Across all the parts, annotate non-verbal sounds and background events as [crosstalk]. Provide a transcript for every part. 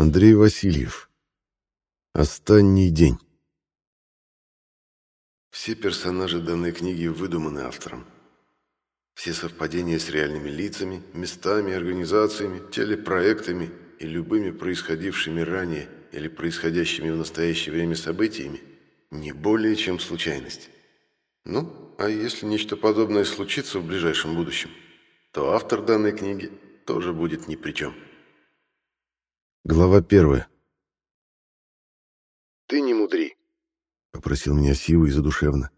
Андрей Васильев. Останний день. Все персонажи данной книги выдуманы автором. Все совпадения с реальными лицами, местами, организациями, телепроектами и любыми происходившими ранее или происходящими в настоящее время событиями не более чем случайность. Ну, а если нечто подобное случится в ближайшем будущем, то автор данной книги тоже будет ни при чем. Глава первая. «Ты не мудри», — попросил меня Сива и задушевно.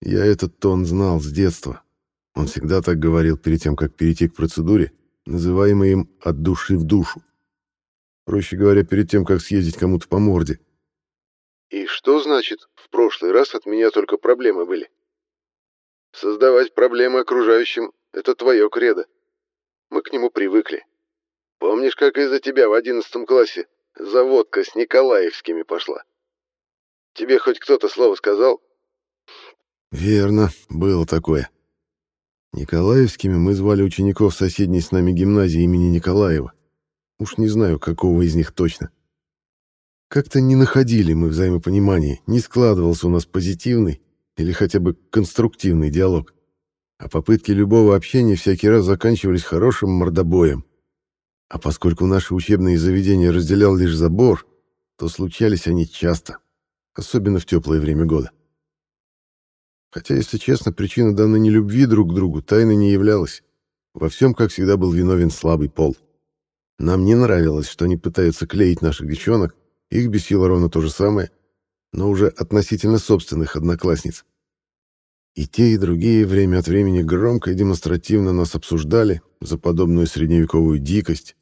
Я этот тон знал с детства. Он всегда так говорил перед тем, как перейти к процедуре, называемой им «от души в душу». Проще говоря, перед тем, как съездить кому-то по морде. «И что значит, в прошлый раз от меня только проблемы были?» «Создавать проблемы окружающим — это твое кредо. Мы к нему привыкли. Помнишь, как из-за тебя в одиннадцатом классе заводка с Николаевскими пошла? Тебе хоть кто-то слово сказал? Верно, было такое. Николаевскими мы звали учеников соседней с нами гимназии имени Николаева. Уж не знаю, какого из них точно. Как-то не находили мы взаимопонимания, не складывался у нас позитивный или хотя бы конструктивный диалог. А попытки любого общения всякий раз заканчивались хорошим мордобоем. А поскольку наши учебные заведения разделял лишь забор, то случались они часто, особенно в теплое время года. Хотя, если честно, причина данной нелюбви друг к другу тайной не являлась. Во всем, как всегда, был виновен слабый пол. Нам не нравилось, что они пытаются клеить наших девчонок, их бесило ровно то же самое, но уже относительно собственных одноклассниц. И те, и другие время от времени громко и демонстративно нас обсуждали за подобную средневековую дикость,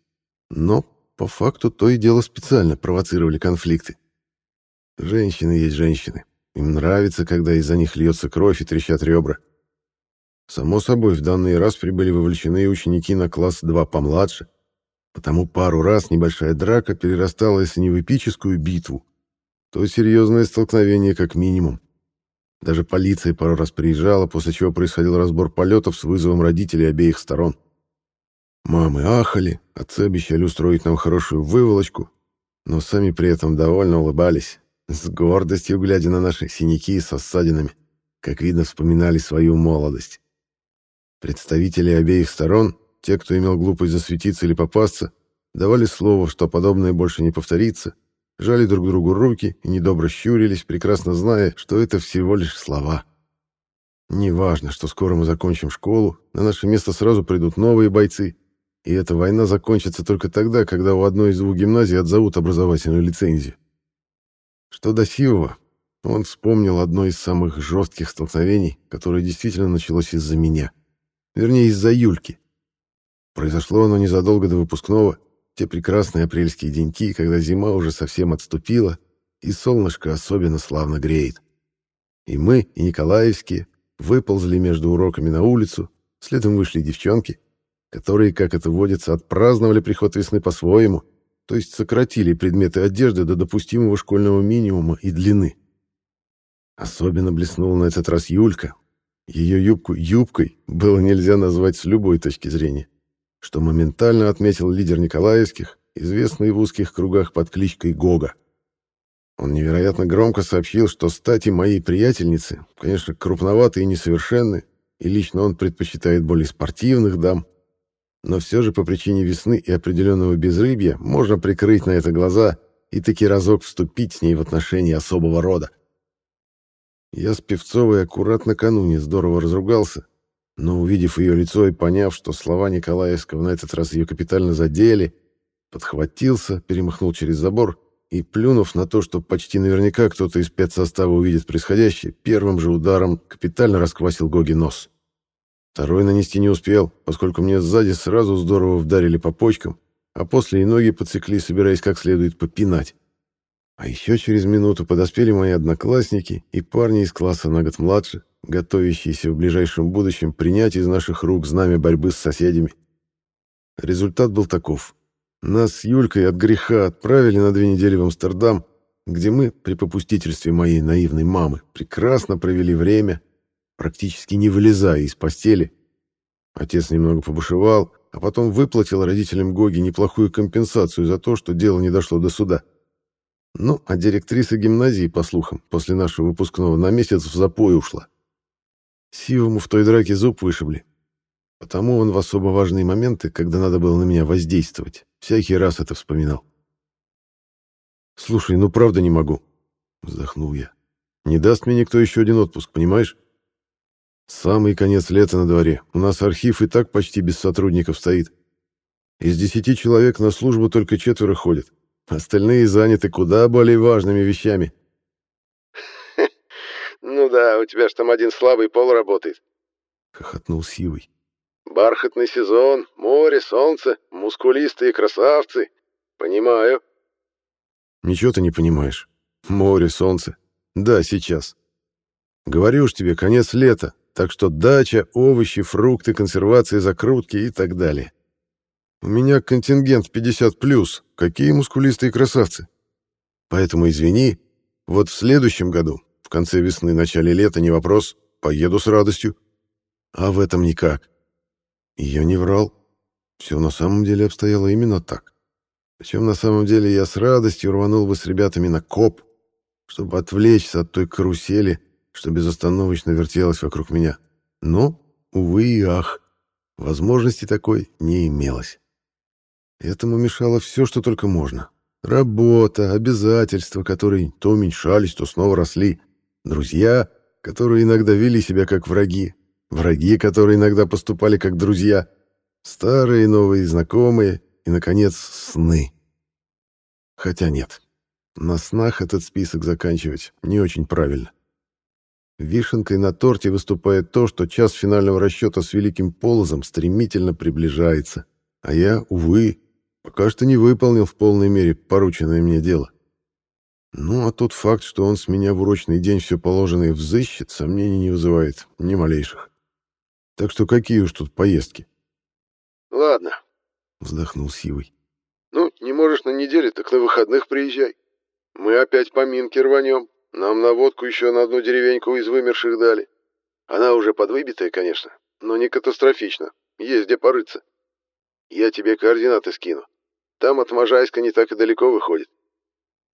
но, по факту, то и дело специально провоцировали конфликты. Женщины есть женщины. Им нравится, когда из-за них льется кровь и трещат ребра. Само собой, в данный раз прибыли вовлечены ученики на класс 2 помладше, потому пару раз небольшая драка перерастала, если не в эпическую битву, то серьезное столкновение как минимум. Даже полиция пару раз приезжала, после чего происходил разбор полетов с вызовом родителей обеих сторон. Мамы ахали, отцы обещали устроить нам хорошую выволочку, но сами при этом довольно улыбались, с гордостью глядя на наши синяки со ссадинами, как видно, вспоминали свою молодость. Представители обеих сторон, те, кто имел глупость засветиться или попасться, давали слово, что подобное больше не повторится, жали друг другу руки и недобро щурились, прекрасно зная, что это всего лишь слова. Неважно, что скоро мы закончим школу, на наше место сразу придут новые бойцы — и эта война закончится только тогда, когда у одной из двух гимназий отзовут образовательную лицензию. Что до Сивова, он вспомнил одно из самых жестких столкновений, которое действительно началось из-за меня. Вернее, из-за Юльки. Произошло оно незадолго до выпускного, те прекрасные апрельские деньки, когда зима уже совсем отступила, и солнышко особенно славно греет. И мы, и Николаевские, выползли между уроками на улицу, следом вышли девчонки — которые, как это водится, отпраздновали приход весны по-своему, то есть сократили предметы одежды до допустимого школьного минимума и длины. Особенно блеснула на этот раз Юлька. Ее юбку юбкой было нельзя назвать с любой точки зрения, что моментально отметил лидер Николаевских, известный в узких кругах под кличкой Гога. Он невероятно громко сообщил, что стати моей приятельницы, конечно, крупноватые и несовершенны, и лично он предпочитает более спортивных дам, но все же по причине весны и определенного безрыбья можно прикрыть на это глаза и таки разок вступить с ней в отношения особого рода. Я с Певцовой аккурат накануне здорово разругался, но, увидев ее лицо и поняв, что слова Николаевского на этот раз ее капитально задели, подхватился, перемахнул через забор и, плюнув на то, что почти наверняка кто-то из спецсостава увидит происходящее, первым же ударом капитально расквасил Гоги нос. Второй нанести не успел, поскольку мне сзади сразу здорово вдарили по почкам, а после и ноги подсекли, собираясь как следует попинать. А еще через минуту подоспели мои одноклассники и парни из класса на год младше, готовящиеся в ближайшем будущем принять из наших рук знамя борьбы с соседями. Результат был таков. Нас с Юлькой от греха отправили на две недели в Амстердам, где мы, при попустительстве моей наивной мамы, прекрасно провели время, практически не вылезая из постели. Отец немного побушевал, а потом выплатил родителям Гоги неплохую компенсацию за то, что дело не дошло до суда. Ну, а директриса гимназии, по слухам, после нашего выпускного на месяц в запой ушла. Сивому в той драке зуб вышибли. Потому он в особо важные моменты, когда надо было на меня воздействовать, всякий раз это вспоминал. «Слушай, ну правда не могу», — вздохнул я. «Не даст мне никто еще один отпуск, понимаешь? Самый конец лета на дворе. У нас архив и так почти без сотрудников стоит. Из десяти человек на службу только четверо ходят. Остальные заняты куда более важными вещами. [laughs] «Ну да, у тебя ж там один слабый пол работает», — хохотнул Сивый. «Бархатный сезон, море, солнце, мускулистые красавцы. Понимаю». «Ничего ты не понимаешь. Море, солнце. Да, сейчас. Говорю уж тебе, конец лета, так что дача, овощи, фрукты, консервации, закрутки и так далее. У меня контингент 50+, какие мускулистые красавцы. Поэтому извини, вот в следующем году, в конце весны, начале лета, не вопрос, поеду с радостью. А в этом никак. И я не врал. Все на самом деле обстояло именно так. Причем на самом деле я с радостью рванул бы с ребятами на коп, чтобы отвлечься от той карусели, что безостановочно вертелось вокруг меня. Но, увы и ах, возможности такой не имелось. Этому мешало все, что только можно. Работа, обязательства, которые то уменьшались, то снова росли. Друзья, которые иногда вели себя как враги. Враги, которые иногда поступали как друзья. Старые новые знакомые. И, наконец, сны. Хотя нет, на снах этот список заканчивать не очень правильно. Вишенкой на торте выступает то, что час финального расчета с Великим Полозом стремительно приближается. А я, увы, пока что не выполнил в полной мере порученное мне дело. Ну, а тот факт, что он с меня в урочный день все положенное взыщет, сомнений не вызывает, ни малейших. Так что какие уж тут поездки? — Ладно, — вздохнул Сивый. — Ну, не можешь на неделе, так на выходных приезжай. Мы опять по минке рванем. Нам наводку еще на одну деревеньку из вымерших дали. Она уже подвыбитая, конечно, но не катастрофично. Есть где порыться. Я тебе координаты скину. Там от Можайска не так и далеко выходит.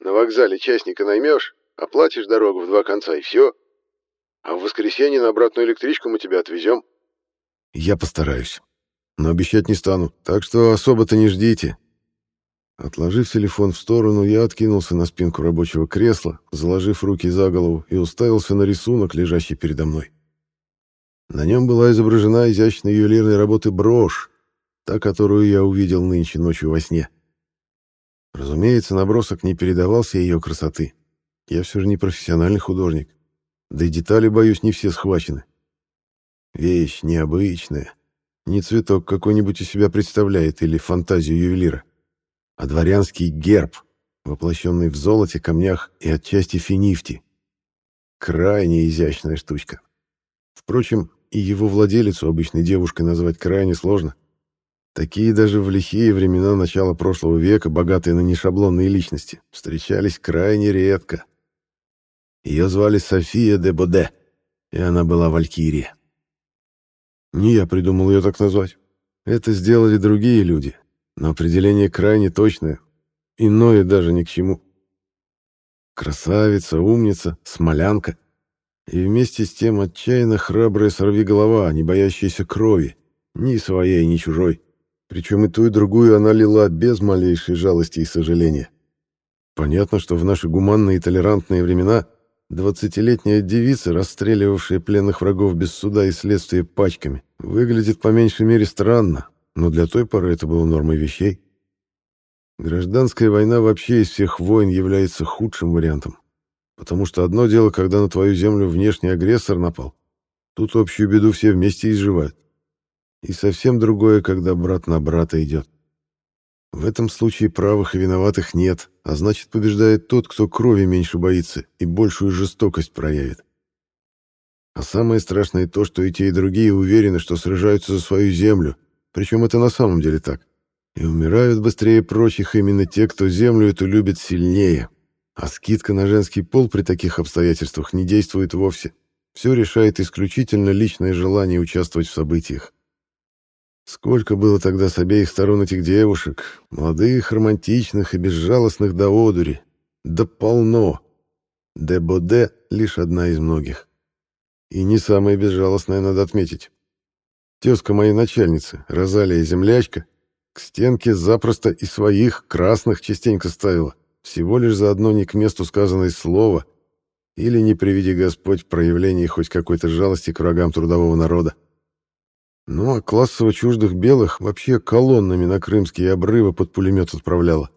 На вокзале частника наймешь, оплатишь дорогу в два конца и все. А в воскресенье на обратную электричку мы тебя отвезем. Я постараюсь. Но обещать не стану, так что особо-то не ждите. Отложив телефон в сторону, я откинулся на спинку рабочего кресла, заложив руки за голову, и уставился на рисунок, лежащий передо мной. На нем была изображена изящная ювелирной работы брошь, та, которую я увидел нынче ночью во сне. Разумеется, набросок не передавался ее красоты. Я все же не профессиональный художник. Да и детали, боюсь, не все схвачены. Вещь необычная. Не цветок какой-нибудь из себя представляет или фантазию ювелира а дворянский герб, воплощенный в золоте, камнях и отчасти финифти. Крайне изящная штучка. Впрочем, и его владелицу обычной девушкой назвать крайне сложно. Такие даже в лихие времена начала прошлого века, богатые на нешаблонные личности, встречались крайне редко. Ее звали София де Боде, и она была валькирия. Не я придумал ее так назвать. Это сделали другие люди, но определение крайне точное, иное даже ни к чему. Красавица, умница, смолянка. И вместе с тем отчаянно храбрая сорвиголова, не боящаяся крови, ни своей, ни чужой. Причем и ту, и другую она лила без малейшей жалости и сожаления. Понятно, что в наши гуманные и толерантные времена двадцатилетняя девица, расстреливавшая пленных врагов без суда и следствия пачками, выглядит по меньшей мере странно, но для той поры это было нормой вещей. Гражданская война вообще из всех войн является худшим вариантом. Потому что одно дело, когда на твою землю внешний агрессор напал. Тут общую беду все вместе изживают. И совсем другое, когда брат на брата идет. В этом случае правых и виноватых нет, а значит побеждает тот, кто крови меньше боится и большую жестокость проявит. А самое страшное то, что и те, и другие уверены, что сражаются за свою землю, причем это на самом деле так. И умирают быстрее прочих именно те, кто землю эту любит сильнее. А скидка на женский пол при таких обстоятельствах не действует вовсе. Все решает исключительно личное желание участвовать в событиях. Сколько было тогда с обеих сторон этих девушек, молодых, романтичных и безжалостных до одури. Да полно. Дебоде — лишь одна из многих. И не самая безжалостная, надо отметить. Тезка моей начальницы, Розалия Землячка, к стенке запросто и своих красных частенько ставила, всего лишь за одно не к месту сказанное слово или, не приведи Господь, проявление хоть какой-то жалости к врагам трудового народа. Ну, а классово чуждых белых вообще колоннами на крымские обрывы под пулемет отправляла.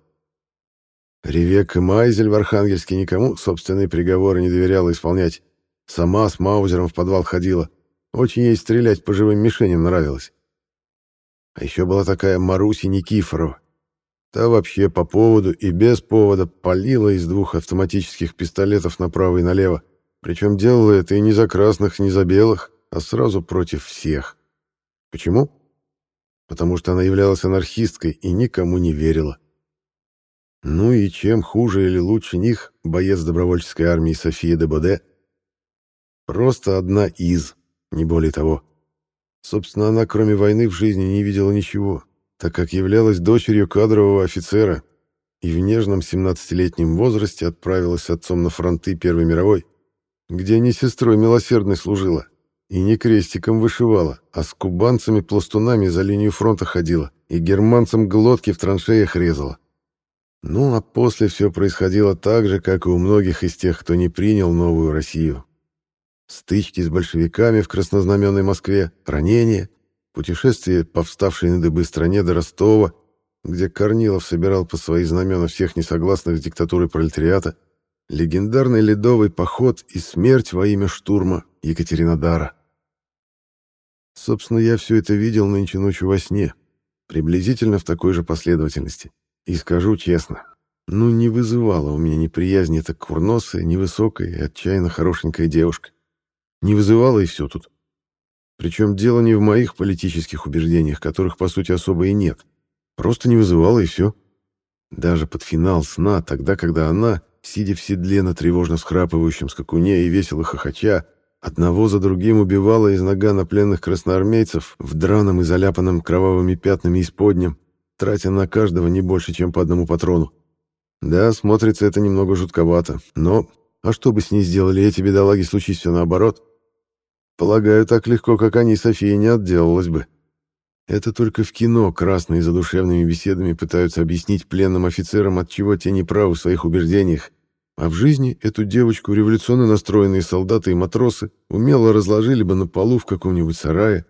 Ревека Майзель в Архангельске никому собственные приговоры не доверяла исполнять. Сама с Маузером в подвал ходила. Очень ей стрелять по живым мишеням нравилось. А еще была такая Маруся Никифорова. Та вообще по поводу и без повода палила из двух автоматических пистолетов направо и налево. Причем делала это и не за красных, не за белых, а сразу против всех. Почему? Потому что она являлась анархисткой и никому не верила. Ну и чем хуже или лучше них боец добровольческой армии София де Боде? Просто одна из, не более того. Собственно, она кроме войны в жизни не видела ничего, так как являлась дочерью кадрового офицера и в нежном 17-летнем возрасте отправилась с отцом на фронты Первой мировой, где не сестрой милосердной служила, и не крестиком вышивала, а с кубанцами-пластунами за линию фронта ходила и германцам глотки в траншеях резала. Ну, а после все происходило так же, как и у многих из тех, кто не принял новую Россию. Стычки с большевиками в краснознаменной Москве, ранения, путешествие по вставшей на дыбы стране до Ростова, где Корнилов собирал по свои знамена всех несогласных с диктатурой пролетариата, легендарный ледовый поход и смерть во имя штурма Екатеринодара. Собственно, я все это видел нынче ночью во сне, приблизительно в такой же последовательности. И скажу честно, ну не вызывала у меня неприязни эта курносая, невысокая и отчаянно хорошенькая девушка. Не вызывала и все тут. Причем дело не в моих политических убеждениях, которых, по сути, особо и нет. Просто не вызывала и все. Даже под финал сна, тогда, когда она, сидя в седле на тревожно схрапывающем скакуне и весело хохоча, Одного за другим убивала из нагана пленных красноармейцев в драном и заляпанном кровавыми пятнами исподнем, тратя на каждого не больше, чем по одному патрону. Да, смотрится это немного жутковато, но... А что бы с ней сделали эти бедолаги, случись все наоборот? Полагаю, так легко, как они, София не отделалась бы. Это только в кино красные задушевными беседами пытаются объяснить пленным офицерам, от чего те неправы в своих убеждениях, а в жизни эту девочку революционно настроенные солдаты и матросы умело разложили бы на полу в каком-нибудь сарае,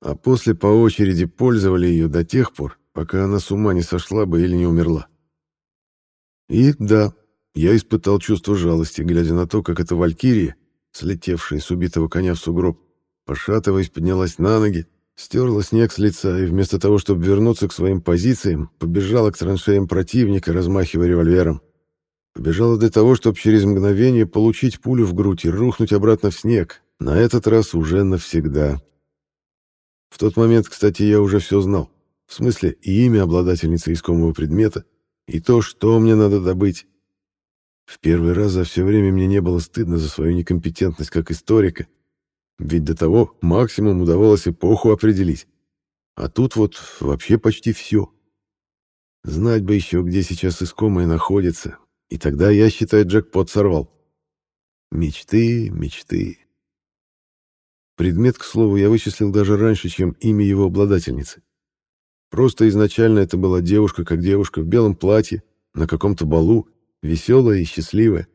а после по очереди пользовали ее до тех пор, пока она с ума не сошла бы или не умерла. И да, я испытал чувство жалости, глядя на то, как эта валькирия, слетевшая с убитого коня в сугроб, пошатываясь, поднялась на ноги, стерла снег с лица и вместо того, чтобы вернуться к своим позициям, побежала к траншеям противника, размахивая револьвером. Побежала для того, чтобы через мгновение получить пулю в грудь и рухнуть обратно в снег, на этот раз уже навсегда. В тот момент, кстати, я уже все знал. В смысле, и имя обладательницы искомого предмета, и то, что мне надо добыть. В первый раз за все время мне не было стыдно за свою некомпетентность как историка, ведь до того максимум удавалось эпоху определить. А тут вот вообще почти все. Знать бы еще, где сейчас искомое находится, и тогда я, считаю, джекпот сорвал. Мечты, мечты. Предмет, к слову, я вычислил даже раньше, чем имя его обладательницы. Просто изначально это была девушка, как девушка, в белом платье, на каком-то балу, веселая и счастливая.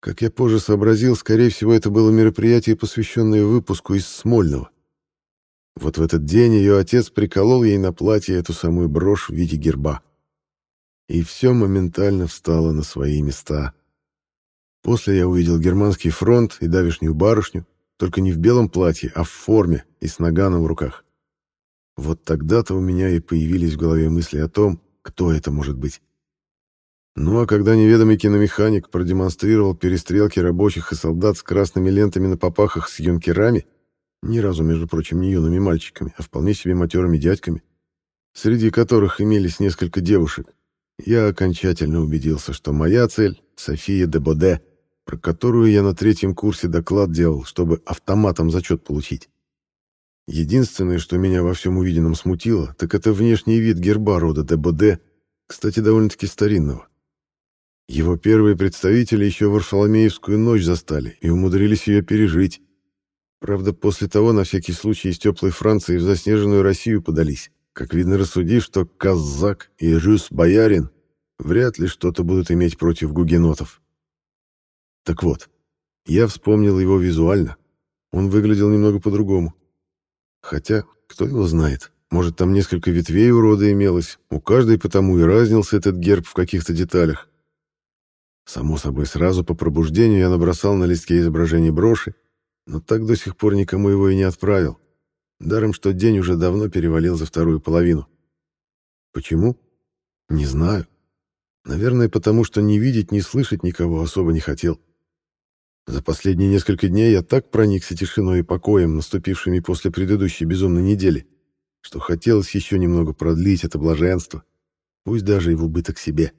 Как я позже сообразил, скорее всего, это было мероприятие, посвященное выпуску из Смольного. Вот в этот день ее отец приколол ей на платье эту самую брошь в виде герба и все моментально встало на свои места. После я увидел германский фронт и давишнюю барышню, только не в белом платье, а в форме и с наганом в руках. Вот тогда-то у меня и появились в голове мысли о том, кто это может быть. Ну а когда неведомый киномеханик продемонстрировал перестрелки рабочих и солдат с красными лентами на попахах с юнкерами, ни разу, между прочим, не юными мальчиками, а вполне себе матерыми дядьками, среди которых имелись несколько девушек, я окончательно убедился, что моя цель — София де Боде, про которую я на третьем курсе доклад делал, чтобы автоматом зачет получить. Единственное, что меня во всем увиденном смутило, так это внешний вид герба рода ДБД, кстати, довольно-таки старинного. Его первые представители еще Варфоломеевскую ночь застали и умудрились ее пережить. Правда, после того на всякий случай из теплой Франции в заснеженную Россию подались, как видно рассудив, что казак и жюс-боярин вряд ли что-то будут иметь против гугенотов. Так вот, я вспомнил его визуально. Он выглядел немного по-другому. Хотя, кто его знает, может, там несколько ветвей у рода имелось, у каждой потому и разнился этот герб в каких-то деталях. Само собой, сразу по пробуждению я набросал на листке изображение броши, но так до сих пор никому его и не отправил. Даром, что день уже давно перевалил за вторую половину. Почему? Не знаю. Наверное, потому что ни видеть, ни слышать никого особо не хотел. За последние несколько дней я так проникся тишиной и покоем, наступившими после предыдущей безумной недели, что хотелось еще немного продлить это блаженство, пусть даже и в убыток себе.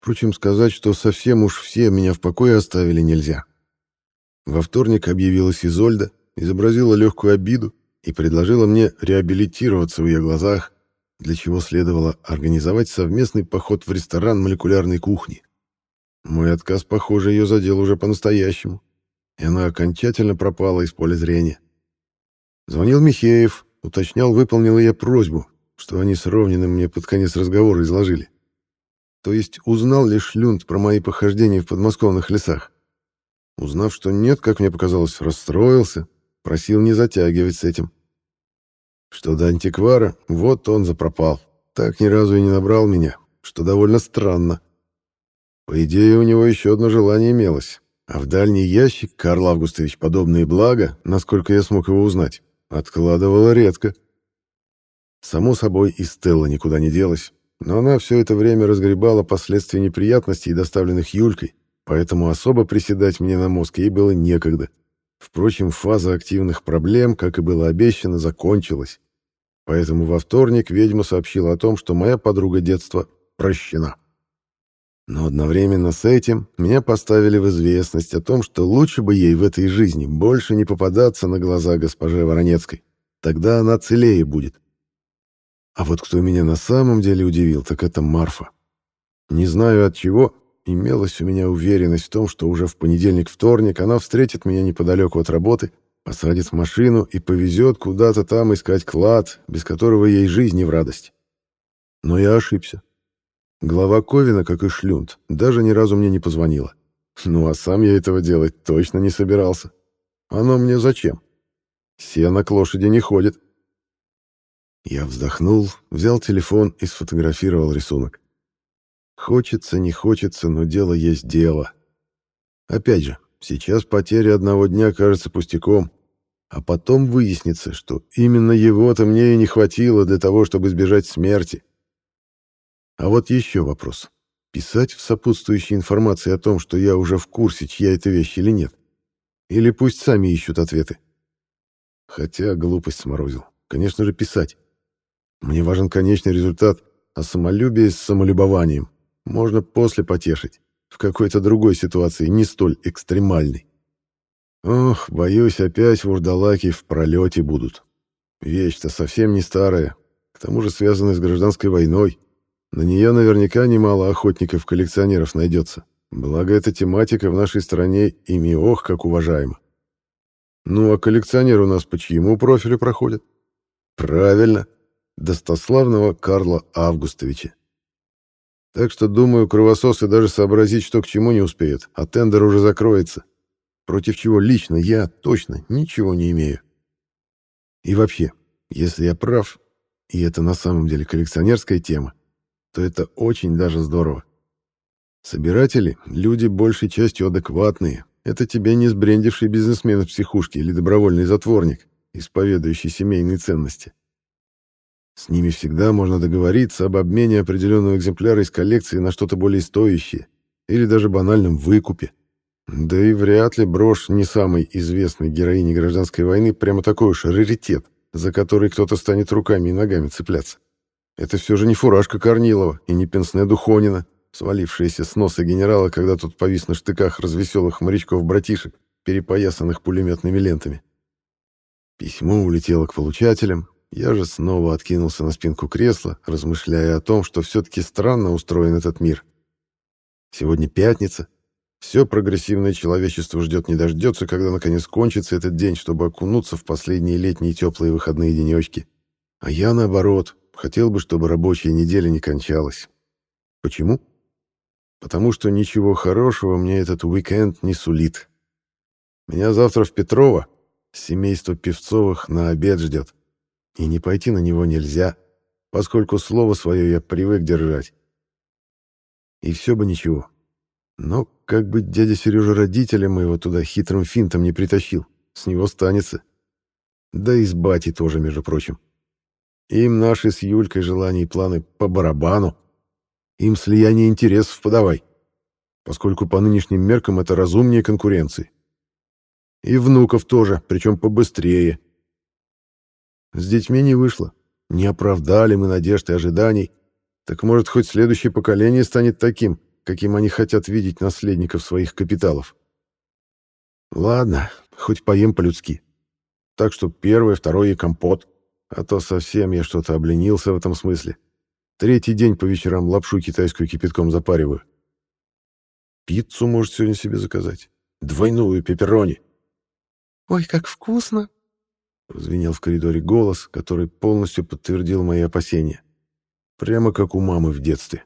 Впрочем, сказать, что совсем уж все меня в покое оставили, нельзя. Во вторник объявилась Изольда, изобразила легкую обиду и предложила мне реабилитироваться в ее глазах, для чего следовало организовать совместный поход в ресторан молекулярной кухни. Мой отказ, похоже, ее задел уже по-настоящему, и она окончательно пропала из поля зрения. Звонил Михеев, уточнял, выполнил я просьбу, что они с Ровниным мне под конец разговора изложили. То есть узнал ли Шлюнд про мои похождения в подмосковных лесах? Узнав, что нет, как мне показалось, расстроился, просил не затягивать с этим. Что до антиквара, вот он запропал. Так ни разу и не набрал меня, что довольно странно. По идее, у него еще одно желание имелось. А в дальний ящик Карл Августович подобные блага, насколько я смог его узнать, откладывала редко. Само собой, и Стелла никуда не делась, но она все это время разгребала последствия неприятностей, доставленных Юлькой, поэтому особо приседать мне на мозг ей было некогда. Впрочем, фаза активных проблем, как и было обещано, закончилась. Поэтому во вторник ведьма сообщила о том, что моя подруга детства прощена. Но одновременно с этим меня поставили в известность о том, что лучше бы ей в этой жизни больше не попадаться на глаза госпоже Воронецкой. Тогда она целее будет. А вот кто меня на самом деле удивил, так это Марфа. Не знаю от чего, имелась у меня уверенность в том, что уже в понедельник-вторник она встретит меня неподалеку от работы, посадит в машину и повезет куда-то там искать клад, без которого ей жизнь не в радость. Но я ошибся. Глава Ковина, как и Шлюнд, даже ни разу мне не позвонила. Ну а сам я этого делать точно не собирался. Оно мне зачем? Сено к лошади не ходит. Я вздохнул, взял телефон и сфотографировал рисунок. Хочется, не хочется, но дело есть дело. Опять же, сейчас потеря одного дня кажется пустяком, а потом выяснится, что именно его-то мне и не хватило для того, чтобы избежать смерти. А вот еще вопрос. Писать в сопутствующей информации о том, что я уже в курсе, чья это вещь или нет? Или пусть сами ищут ответы? Хотя глупость сморозил. Конечно же, писать. Мне важен конечный результат, а самолюбие с самолюбованием можно после потешить, в какой-то другой ситуации, не столь экстремальной. Ох, боюсь, опять вурдалаки в пролете будут. Вещь-то совсем не старая, к тому же связанная с гражданской войной. На нее наверняка немало охотников-коллекционеров найдется. Благо, эта тематика в нашей стране ими ох, как уважаема. Ну, а коллекционер у нас по чьему профилю проходит? Правильно, достославного Карла Августовича. Так что, думаю, кровососы даже сообразить, что к чему не успеют, а тендер уже закроется. Против чего лично я точно ничего не имею. И вообще, если я прав, и это на самом деле коллекционерская тема, то это очень даже здорово. Собиратели — люди большей частью адекватные. Это тебе не сбрендивший бизнесмен в психушке или добровольный затворник, исповедующий семейные ценности. С ними всегда можно договориться об обмене определенного экземпляра из коллекции на что-то более стоящее или даже банальном выкупе. Да и вряд ли брошь не самой известной героини гражданской войны прямо такой уж раритет, за который кто-то станет руками и ногами цепляться. Это все же не фуражка Корнилова и не пенсне Духонина, свалившаяся с носа генерала, когда тот повис на штыках развеселых морячков-братишек, перепоясанных пулеметными лентами. Письмо улетело к получателям, я же снова откинулся на спинку кресла, размышляя о том, что все-таки странно устроен этот мир. Сегодня пятница. Все прогрессивное человечество ждет не дождется, когда наконец кончится этот день, чтобы окунуться в последние летние теплые выходные денечки. А я, наоборот, хотел бы, чтобы рабочая неделя не кончалась. Почему? Потому что ничего хорошего мне этот уикенд не сулит. Меня завтра в Петрово, семейство Певцовых, на обед ждет. И не пойти на него нельзя, поскольку слово свое я привык держать. И все бы ничего. Но как бы дядя Сережа родителя моего туда хитрым финтом не притащил, с него станется. Да и с бати тоже, между прочим. Им наши с Юлькой желания и планы по барабану. Им слияние интересов подавай, поскольку по нынешним меркам это разумнее конкуренции. И внуков тоже, причем побыстрее. С детьми не вышло. Не оправдали мы надежд и ожиданий. Так может, хоть следующее поколение станет таким, каким они хотят видеть наследников своих капиталов. Ладно, хоть поем по-людски. Так что первое, второе и компот. А то совсем я что-то обленился в этом смысле. Третий день по вечерам лапшу китайскую кипятком запариваю. Пиццу может сегодня себе заказать. Двойную пепперони. «Ой, как вкусно!» Прозвенел в коридоре голос, который полностью подтвердил мои опасения. Прямо как у мамы в детстве.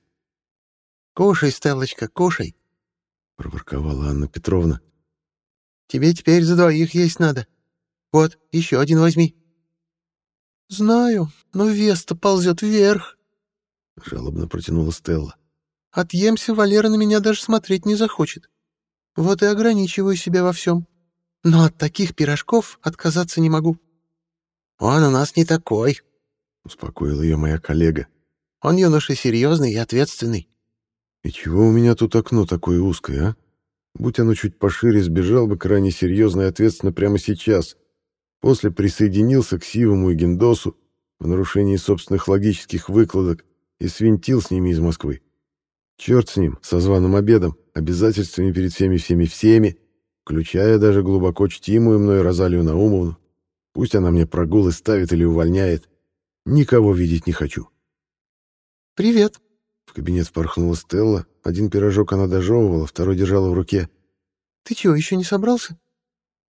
«Кушай, Стеллочка, кушай!» — проворковала Анна Петровна. «Тебе теперь за двоих есть надо. Вот, еще один возьми». «Знаю, но вес-то ползет вверх», — жалобно протянула Стелла. «Отъемся, Валера на меня даже смотреть не захочет. Вот и ограничиваю себя во всем. Но от таких пирожков отказаться не могу». «Он у нас не такой», — успокоила ее моя коллега. «Он юноша серьезный и ответственный». «И чего у меня тут окно такое узкое, а? Будь оно чуть пошире, сбежал бы крайне серьезно и ответственно прямо сейчас. После присоединился к Сивому и Гендосу в нарушении собственных логических выкладок и свинтил с ними из Москвы. Черт с ним, со званым обедом, обязательствами перед всеми-всеми-всеми, включая даже глубоко чтимую мной Розалию Наумовну. Пусть она мне прогулы ставит или увольняет. Никого видеть не хочу. «Привет!» В кабинет впорхнула Стелла. Один пирожок она дожевывала, второй держала в руке. «Ты чего, еще не собрался?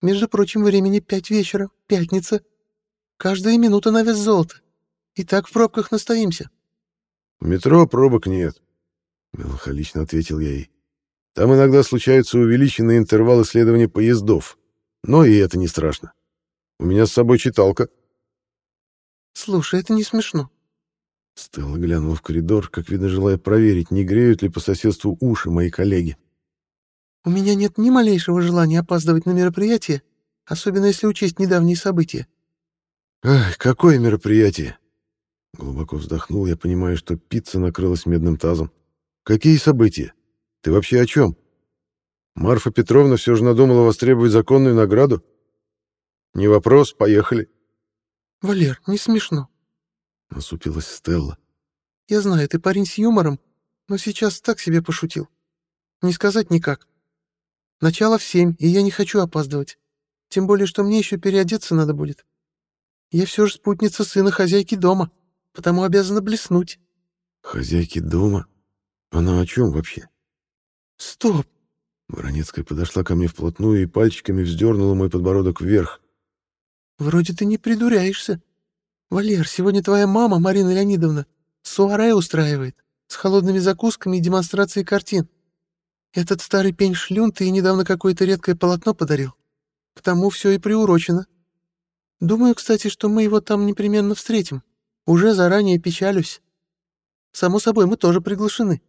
Между прочим, времени пять вечера, пятница. Каждая минута на вес золота. И так в пробках настоимся». «В метро пробок нет», — меланхолично ответил я ей. «Там иногда случаются увеличенные интервалы следования поездов. Но и это не страшно. У меня с собой читалка». «Слушай, это не смешно». Стелла глянула в коридор, как видно, желая проверить, не греют ли по соседству уши мои коллеги. «У меня нет ни малейшего желания опаздывать на мероприятие, особенно если учесть недавние события». «Ах, какое мероприятие!» Глубоко вздохнул, я понимаю, что пицца накрылась медным тазом. «Какие события? Ты вообще о чем? Марфа Петровна все же надумала востребовать законную награду? Не вопрос, поехали. Валер, не смешно. Насупилась Стелла. Я знаю, ты парень с юмором, но сейчас так себе пошутил. Не сказать никак. Начало в семь, и я не хочу опаздывать. Тем более, что мне еще переодеться надо будет. Я все же спутница сына хозяйки дома, потому обязана блеснуть. Хозяйки дома? Она о чем вообще? Стоп! Воронецкая подошла ко мне вплотную и пальчиками вздернула мой подбородок вверх. Вроде ты не придуряешься. Валер, сегодня твоя мама, Марина Леонидовна, суаре устраивает, с холодными закусками и демонстрацией картин. Этот старый пень шлюн ты недавно какое-то редкое полотно подарил. К тому все и приурочено. Думаю, кстати, что мы его там непременно встретим. Уже заранее печалюсь. Само собой, мы тоже приглашены.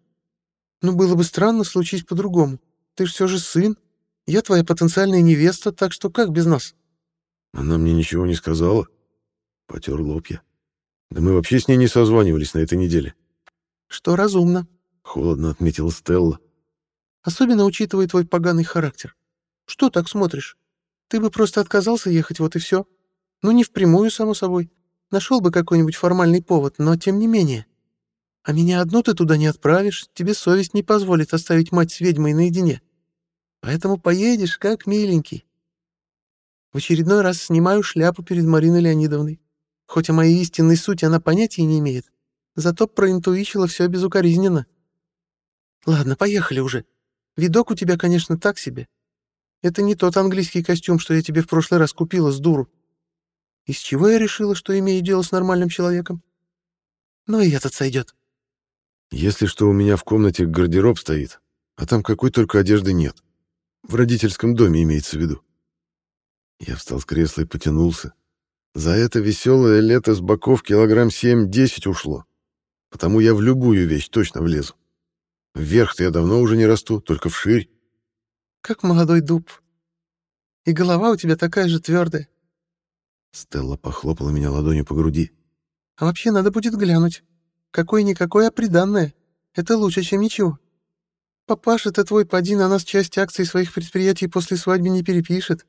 Но было бы странно, случись по-другому. Ты ж все же сын. Я твоя потенциальная невеста, так что как без нас?» Она мне ничего не сказала. Потер лоб я. Да мы вообще с ней не созванивались на этой неделе. Что разумно. Холодно отметила Стелла. Особенно учитывая твой поганый характер. Что так смотришь? Ты бы просто отказался ехать, вот и все. Ну, не впрямую, само собой. Нашел бы какой-нибудь формальный повод, но тем не менее. А меня одну ты туда не отправишь, тебе совесть не позволит оставить мать с ведьмой наедине. Поэтому поедешь, как миленький. В очередной раз снимаю шляпу перед Мариной Леонидовной. Хоть о моей истинной сути она понятия не имеет, зато проинтуичила все безукоризненно. Ладно, поехали уже. Видок у тебя, конечно, так себе. Это не тот английский костюм, что я тебе в прошлый раз купила с дуру. Из чего я решила, что имею дело с нормальным человеком? Ну и этот сойдет. Если что, у меня в комнате гардероб стоит, а там какой только одежды нет. В родительском доме имеется в виду. Я встал с кресла и потянулся. За это веселое лето с боков килограмм семь-десять ушло. Потому я в любую вещь точно влезу. Вверх-то я давно уже не расту, только вширь. Как молодой дуб. И голова у тебя такая же твердая. Стелла похлопала меня ладонью по груди. А вообще надо будет глянуть. Какое-никакое, а приданное. Это лучше, чем ничего. Папаша-то твой поди на нас часть акций своих предприятий после свадьбы не перепишет.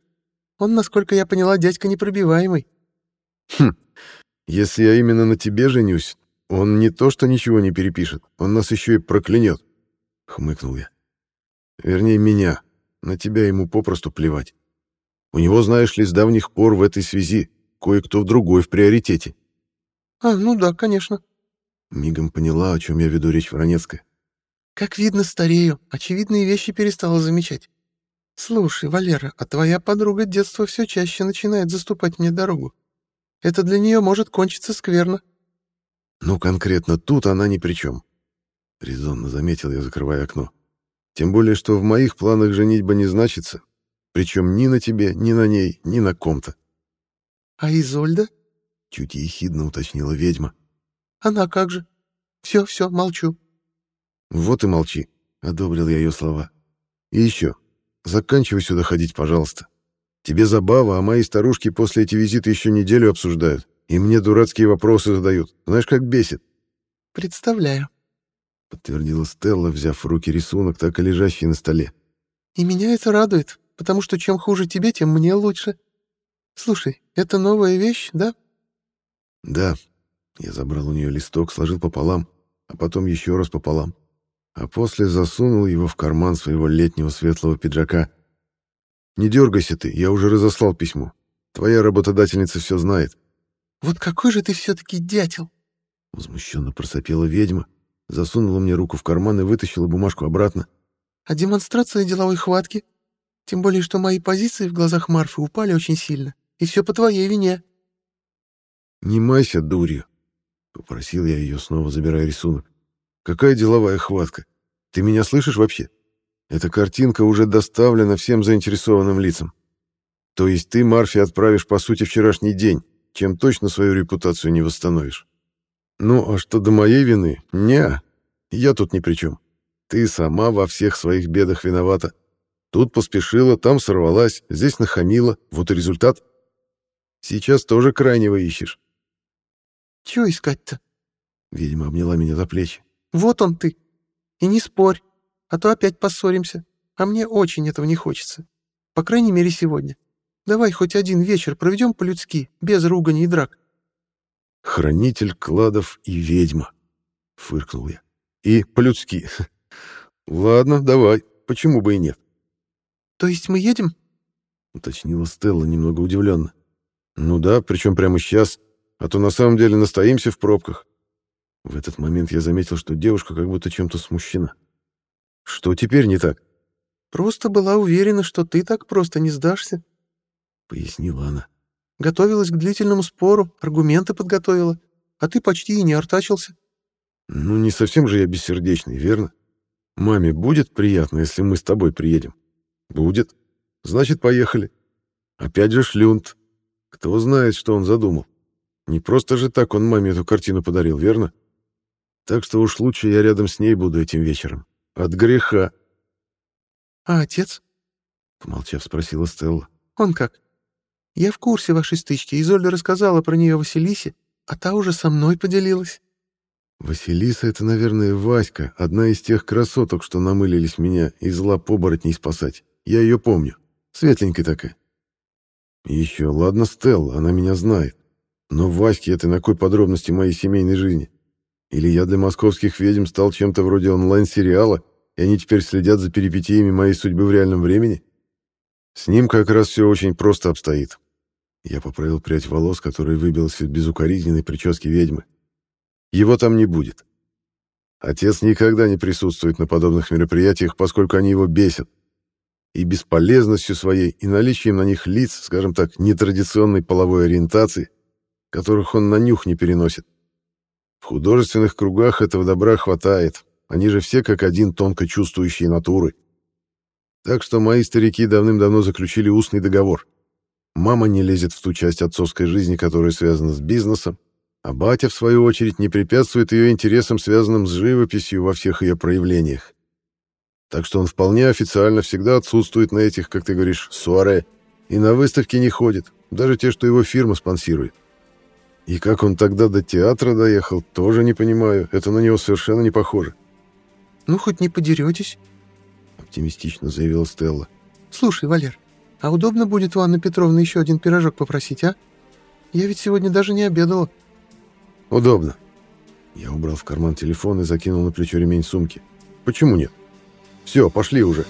Он, насколько я поняла, дядька непробиваемый. Хм, если я именно на тебе женюсь, он не то что ничего не перепишет, он нас еще и проклянет. Хмыкнул я. Вернее, меня. На тебя ему попросту плевать. У него, знаешь ли, с давних пор в этой связи кое-кто в другой в приоритете. А, ну да, конечно. Мигом поняла, о чем я веду речь Воронецкая. Как видно, старею. Очевидные вещи перестала замечать. Слушай, Валера, а твоя подруга детства все чаще начинает заступать мне дорогу. Это для нее может кончиться скверно. Ну, конкретно тут она ни при чем. Резонно заметил я, закрывая окно. Тем более, что в моих планах женитьба не значится. Причем ни на тебе, ни на ней, ни на ком-то. А Изольда? Чуть ехидно уточнила ведьма. Она как же? Все, все, молчу. Вот и молчи, одобрил я ее слова. И еще, заканчивай сюда ходить, пожалуйста. Тебе забава, а мои старушки после эти визиты еще неделю обсуждают. И мне дурацкие вопросы задают. Знаешь, как бесит. Представляю, подтвердила Стелла, взяв в руки рисунок, так и лежащий на столе. И меня это радует, потому что чем хуже тебе, тем мне лучше. Слушай, это новая вещь, да? Да. Я забрал у нее листок, сложил пополам, а потом еще раз пополам а после засунул его в карман своего летнего светлого пиджака. «Не дергайся ты, я уже разослал письмо. Твоя работодательница все знает». «Вот какой же ты все-таки дятел!» Возмущенно просопела ведьма, засунула мне руку в карман и вытащила бумажку обратно. «А демонстрация деловой хватки? Тем более, что мои позиции в глазах Марфы упали очень сильно, и все по твоей вине». «Не майся дурью», — попросил я ее, снова забирая рисунок. Какая деловая хватка? Ты меня слышишь вообще? Эта картинка уже доставлена всем заинтересованным лицам. То есть ты, Марфи, отправишь, по сути, вчерашний день, чем точно свою репутацию не восстановишь. Ну, а что до моей вины? Не, я тут ни при чем. Ты сама во всех своих бедах виновата. Тут поспешила, там сорвалась, здесь нахамила. Вот и результат. Сейчас тоже крайнего ищешь. Чего искать-то? Видимо, обняла меня за плечи. Вот он ты. И не спорь, а то опять поссоримся. А мне очень этого не хочется. По крайней мере, сегодня. Давай хоть один вечер проведем по-людски, без ругани и драк. Хранитель кладов и ведьма, фыркнул я. И по-людски. [laughs] Ладно, давай, почему бы и нет. То есть мы едем? уточнила Стелла немного удивленно. Ну да, причем прямо сейчас, а то на самом деле настоимся в пробках. В этот момент я заметил, что девушка как будто чем-то смущена. Что теперь не так? Просто была уверена, что ты так просто не сдашься, пояснила она. Готовилась к длительному спору, аргументы подготовила, а ты почти и не артачился. Ну, не совсем же я бессердечный, верно? Маме будет приятно, если мы с тобой приедем? Будет. Значит, поехали. Опять же шлюнт. Кто знает, что он задумал. Не просто же так он маме эту картину подарил, верно? Так что уж лучше я рядом с ней буду этим вечером. От греха. — А отец? — помолчав, спросила Стелла. — Он как? Я в курсе вашей стычки. Изольда рассказала про нее Василисе, а та уже со мной поделилась. Василиса — это, наверное, Васька, одна из тех красоток, что намылились меня из лап оборотней спасать. Я ее помню. Светленькая такая. И еще, ладно, Стелла, она меня знает. Но Ваське это на кой подробности моей семейной жизни? Или я для московских ведьм стал чем-то вроде онлайн-сериала, и они теперь следят за перипетиями моей судьбы в реальном времени? С ним как раз все очень просто обстоит. Я поправил прядь волос, который выбился из безукоризненной прически ведьмы. Его там не будет. Отец никогда не присутствует на подобных мероприятиях, поскольку они его бесят. И бесполезностью своей, и наличием на них лиц, скажем так, нетрадиционной половой ориентации, которых он на нюх не переносит. В художественных кругах этого добра хватает. Они же все как один тонко чувствующие натуры. Так что мои старики давным-давно заключили устный договор. Мама не лезет в ту часть отцовской жизни, которая связана с бизнесом, а батя, в свою очередь, не препятствует ее интересам, связанным с живописью во всех ее проявлениях. Так что он вполне официально всегда отсутствует на этих, как ты говоришь, суаре, и на выставки не ходит, даже те, что его фирма спонсирует. И как он тогда до театра доехал, тоже не понимаю, это на него совершенно не похоже. «Ну, хоть не подеретесь», — оптимистично заявила Стелла. «Слушай, Валер, а удобно будет у Анны Петровны еще один пирожок попросить, а? Я ведь сегодня даже не обедала». «Удобно». Я убрал в карман телефон и закинул на плечо ремень сумки. «Почему нет? Все, пошли уже».